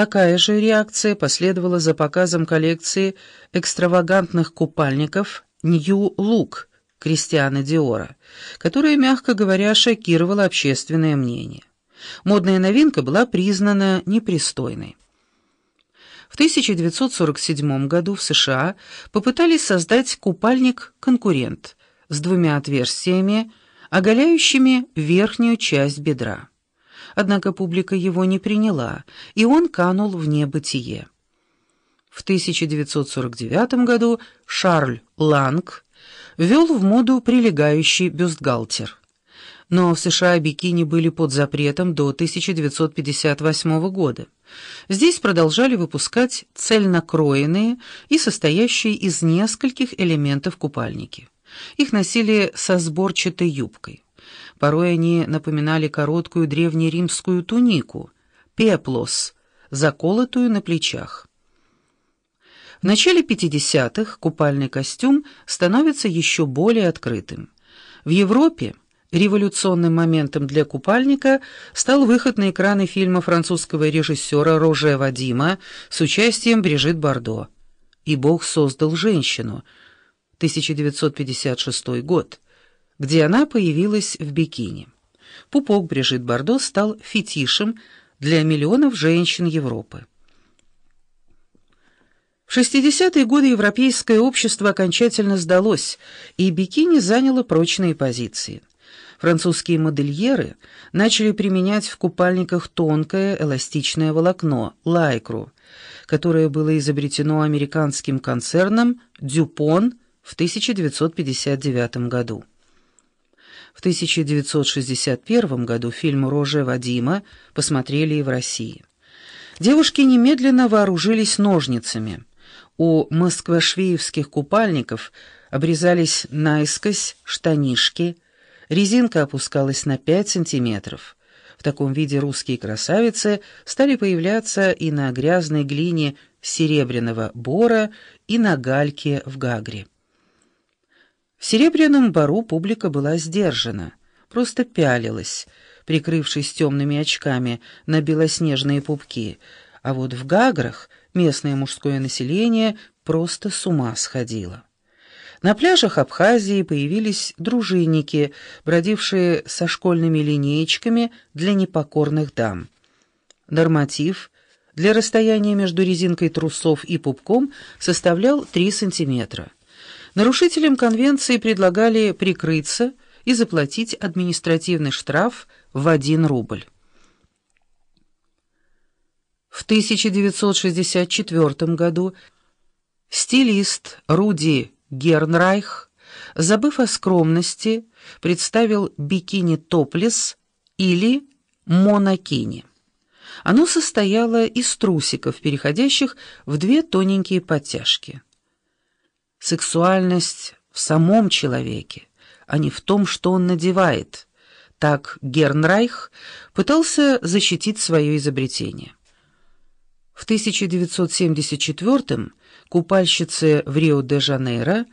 Такая же реакция последовала за показом коллекции экстравагантных купальников «Нью Лук» Кристиана Диора, которая, мягко говоря, шокировала общественное мнение. Модная новинка была признана непристойной. В 1947 году в США попытались создать купальник-конкурент с двумя отверстиями, оголяющими верхнюю часть бедра. Однако публика его не приняла, и он канул в небытие. В 1949 году Шарль Ланг ввел в моду прилегающий бюстгальтер. Но в США бикини были под запретом до 1958 года. Здесь продолжали выпускать цельнокроенные и состоящие из нескольких элементов купальники. Их носили со сборчатой юбкой. Порой они напоминали короткую древнеримскую тунику, пеплос, заколотую на плечах. В начале 50-х купальный костюм становится еще более открытым. В Европе революционным моментом для купальника стал выход на экраны фильма французского режиссера Роже Вадима с участием Брижит Бардо «И Бог создал женщину» 1956 год где она появилась в бикини. Пупок Брижит Бардо стал фетишем для миллионов женщин Европы. В 60-е годы европейское общество окончательно сдалось, и бикини заняло прочные позиции. Французские модельеры начали применять в купальниках тонкое эластичное волокно, лайкру, которое было изобретено американским концерном «Дюпон» в 1959 году. В 1961 году фильм «Роже Вадима» посмотрели и в России. Девушки немедленно вооружились ножницами. У москвашвеевских купальников обрезались наискось штанишки, резинка опускалась на 5 сантиметров. В таком виде русские красавицы стали появляться и на грязной глине серебряного бора, и на гальке в Гагре. Серебряном бару публика была сдержана, просто пялилась, прикрывшись темными очками на белоснежные пупки, а вот в Гаграх местное мужское население просто с ума сходило. На пляжах Абхазии появились дружинники, бродившие со школьными линеечками для непокорных дам. Норматив для расстояния между резинкой трусов и пупком составлял 3 сантиметра. Нарушителям конвенции предлагали прикрыться и заплатить административный штраф в 1 рубль. В 1964 году стилист Руди Гернрайх, забыв о скромности, представил бикини-топлес или монокини. Оно состояло из трусиков, переходящих в две тоненькие подтяжки. Сексуальность в самом человеке, а не в том, что он надевает. Так Гернрайх пытался защитить свое изобретение. В 1974-м купальщицы в Рио-де-Жанейро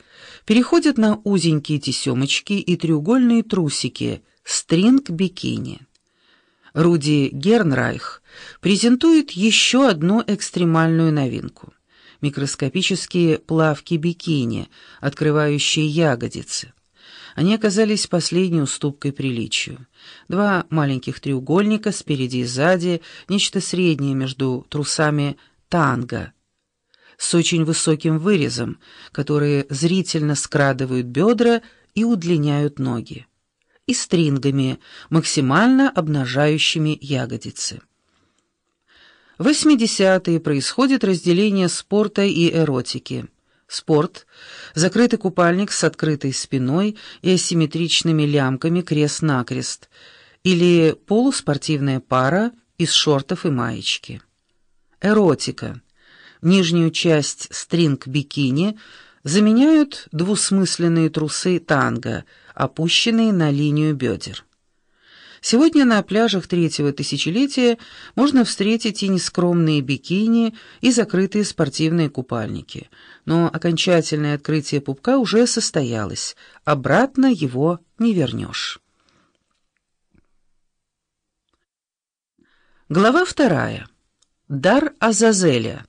переходят на узенькие тесемочки и треугольные трусики, стринг-бикини. Руди Гернрайх презентует еще одну экстремальную новинку микроскопические плавки бикини, открывающие ягодицы. Они оказались последней уступкой приличию. Два маленьких треугольника спереди и сзади, нечто среднее между трусами танго, с очень высоким вырезом, которые зрительно скрадывают бедра и удлиняют ноги, и стрингами, максимально обнажающими ягодицы. В 80-е происходит разделение спорта и эротики. Спорт – закрытый купальник с открытой спиной и асимметричными лямками крест-накрест, или полуспортивная пара из шортов и маечки. Эротика – нижнюю часть стринг-бикини заменяют двусмысленные трусы танго, опущенные на линию бедер. Сегодня на пляжах третьего тысячелетия можно встретить и нескромные бикини, и закрытые спортивные купальники. Но окончательное открытие пупка уже состоялось, обратно его не вернешь. Глава вторая. Дар Азазеля